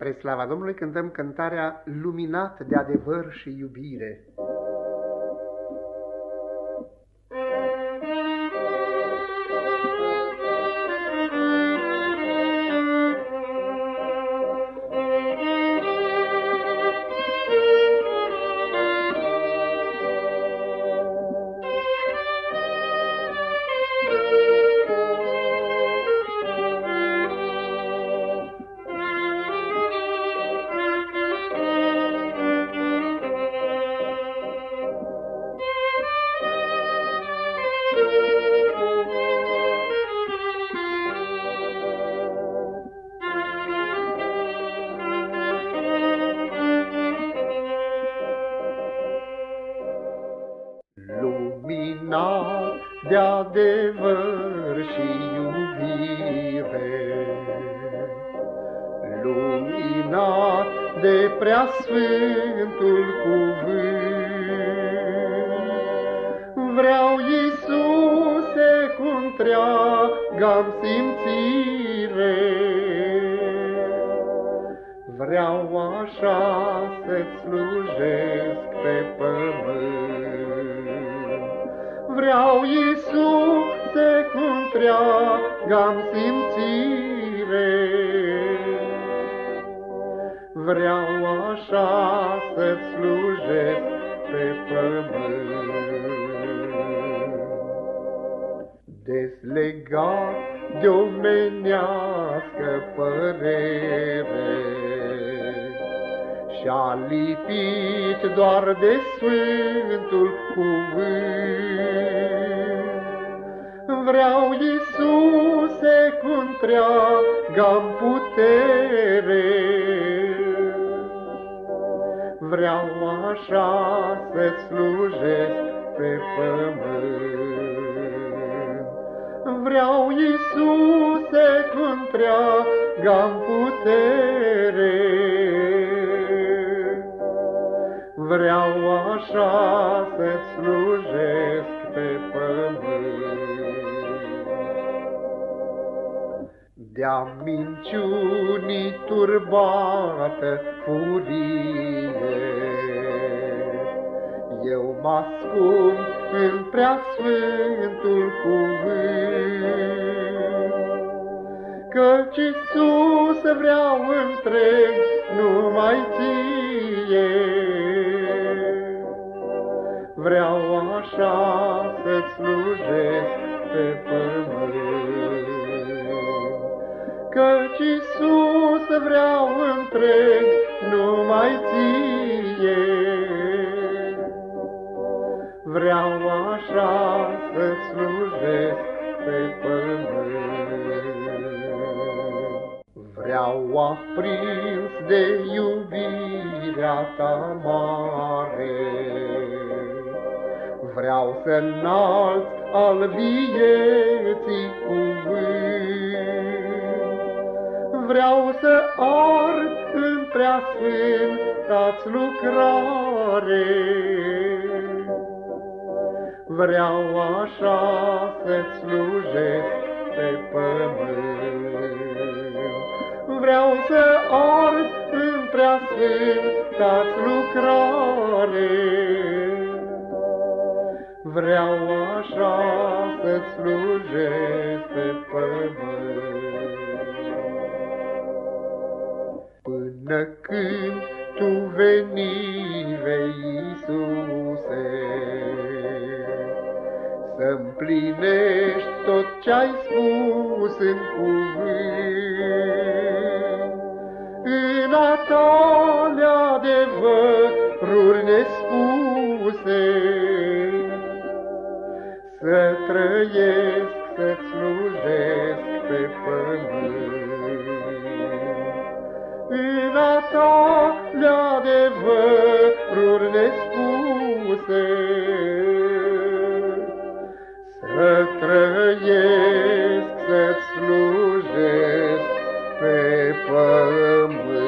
Spre slava Domnului cântăm cântarea Luminat de adevăr și iubire. De adevăr și iubire. Luminat de preasfântul cuvânt, vreau Iisuse cu întreaga simțire. Vreau așa să-ți slujesc pe pământ. Vreau, Iisuse, cu întreaga simțire. Vreau așa să-ți slujesc pe pământ. Deslegat de omenească părere și-a lipit doar de Sfântul cuvânt. Vreau, Iisuse, cu întreaga putere, Vreau așa să-ți slujesc pe pământ. Vreau, Iisuse, cu întreaga putere, Vreau așa să-ți slujesc pe pământ. De-a minciunii turbată furie, Eu mă ascund în preasfântul cuvânt, Căci Iisus vreau întreg numai ție. Vreau așa să-ți slujesc pe pământ. Căci Iisus vreau întreg numai ție. Vreau așa să-ți slujesc pe pământ. Vreau aprins de iubirea ta mare, Vreau să înalt al vieții cuvânt. Vreau să ard în preasfânta-ți lucrare, Vreau așa să-ți slujesc pe pământ. Vreau să ard în preasfânta-ți lucrare, Vreau așa să-ți slujesc pe pământ. Până când tu veni vei, Iisuse, Să-mplinești tot ce-ai spus în cuvânt, În a tale adevăruri nespuse, Să trăiesc, să slujesc pe pământ. În a ta de adevăruri nespuse, să trăiesc, să slujesc pe pământ.